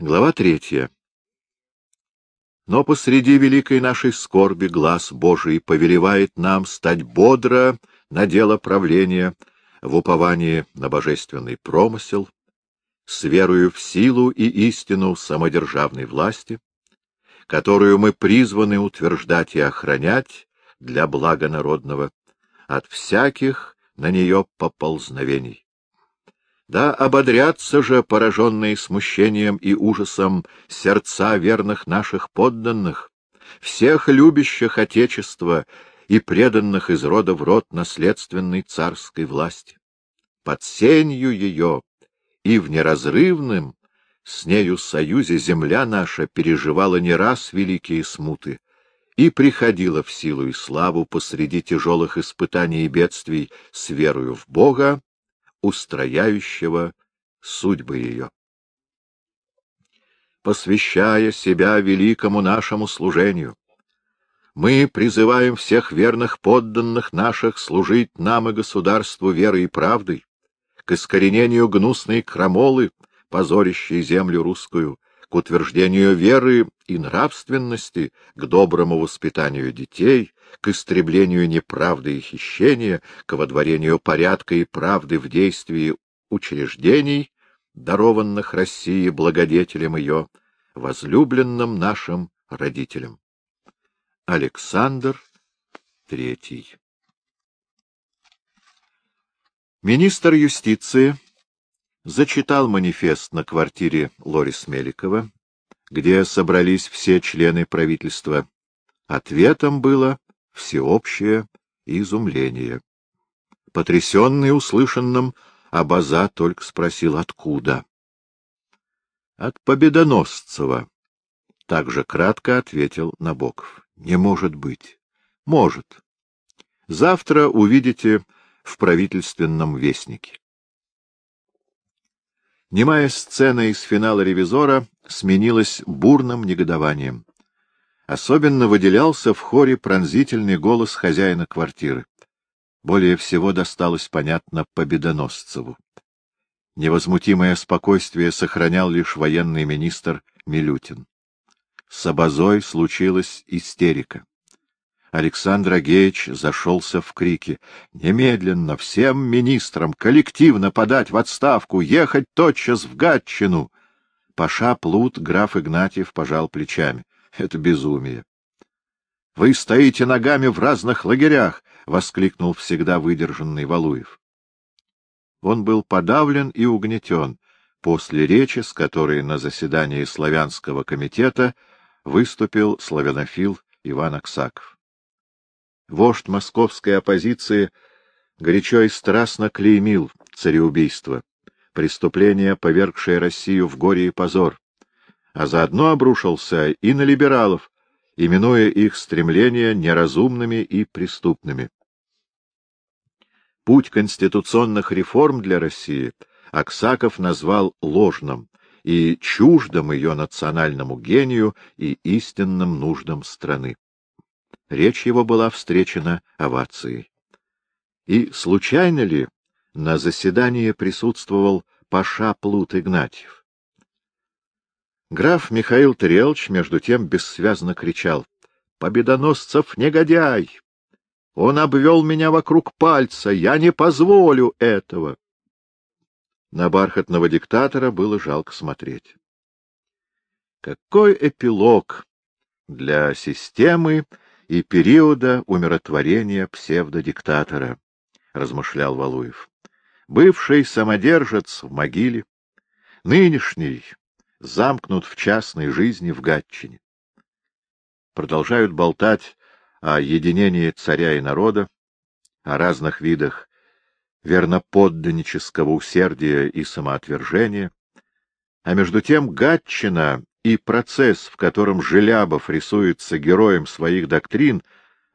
Глава третья. Но посреди великой нашей скорби глаз Божий повелевает нам стать бодро на дело правления, в уповании на божественный промысел, с верою в силу и истину самодержавной власти, которую мы призваны утверждать и охранять для блага народного от всяких на нее поползновений. Да ободрятся же, пораженные смущением и ужасом, сердца верных наших подданных, всех любящих Отечество и преданных из рода в род наследственной царской власти. Под сенью ее и в неразрывном с нею союзе земля наша переживала не раз великие смуты и приходила в силу и славу посреди тяжелых испытаний и бедствий с верою в Бога, устрояющего судьбы ее. Посвящая себя великому нашему служению, мы призываем всех верных подданных наших служить нам и государству верой и правдой, к искоренению гнусной крамолы, позорящей землю русскую, к утверждению веры и нравственности, к доброму воспитанию детей, к истреблению неправды и хищения, к водворению порядка и правды в действии учреждений, дарованных России благодетелем ее, возлюбленным нашим родителям. Александр III Министр юстиции зачитал манифест на квартире Лорис Меликова, где собрались все члены правительства. Ответом было всеобщее изумление. Потрясенный услышанным, Абаза только спросил, откуда. — От Победоносцева. Также кратко ответил Набоков. — Не может быть. — Может. Завтра увидите в правительственном вестнике. Немая сцена из финала «Ревизора» сменилась бурным негодованием. Особенно выделялся в хоре пронзительный голос хозяина квартиры. Более всего досталось, понятно, Победоносцеву. Невозмутимое спокойствие сохранял лишь военный министр Милютин. С Абазой случилась истерика. Александр Агеич зашелся в крики. «Немедленно всем министрам коллективно подать в отставку, ехать тотчас в Гатчину!» Паша Плут, граф Игнатьев, пожал плечами. «Это безумие!» «Вы стоите ногами в разных лагерях!» — воскликнул всегда выдержанный Валуев. Он был подавлен и угнетен после речи, с которой на заседании славянского комитета выступил славянофил Иван Аксаков вождь московской оппозиции, горячо и страстно клеймил цареубийство, преступление, повергшее Россию в горе и позор, а заодно обрушился и на либералов, именуя их стремления неразумными и преступными. Путь конституционных реформ для России Аксаков назвал ложным и чуждым ее национальному гению и истинным нуждам страны. Речь его была встречена овацией. И случайно ли на заседании присутствовал Паша Плут Игнатьев? Граф Михаил Трелч, между тем, бессвязно кричал. — Победоносцев негодяй! Он обвел меня вокруг пальца! Я не позволю этого! На бархатного диктатора было жалко смотреть. Какой эпилог для системы, и периода умиротворения псевдодиктатора, — размышлял Валуев. Бывший самодержец в могиле, нынешний замкнут в частной жизни в Гатчине. Продолжают болтать о единении царя и народа, о разных видах верноподданнического усердия и самоотвержения, а между тем Гатчина и процесс, в котором Желябов рисуется героем своих доктрин,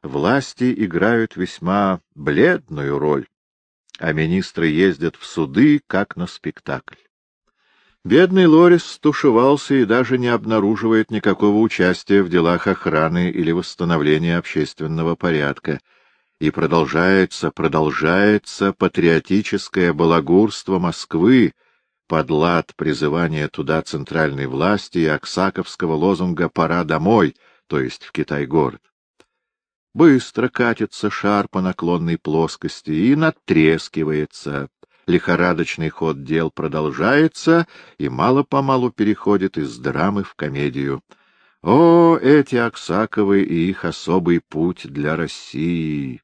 власти играют весьма бледную роль, а министры ездят в суды, как на спектакль. Бедный Лорис стушевался и даже не обнаруживает никакого участия в делах охраны или восстановления общественного порядка. И продолжается, продолжается патриотическое балагурство Москвы, под лад призывания туда центральной власти и аксаковского лозунга «Пора домой», то есть в Китай-город. Быстро катится шар по наклонной плоскости и натрескивается. Лихорадочный ход дел продолжается и мало-помалу переходит из драмы в комедию. О, эти Аксаковы и их особый путь для России!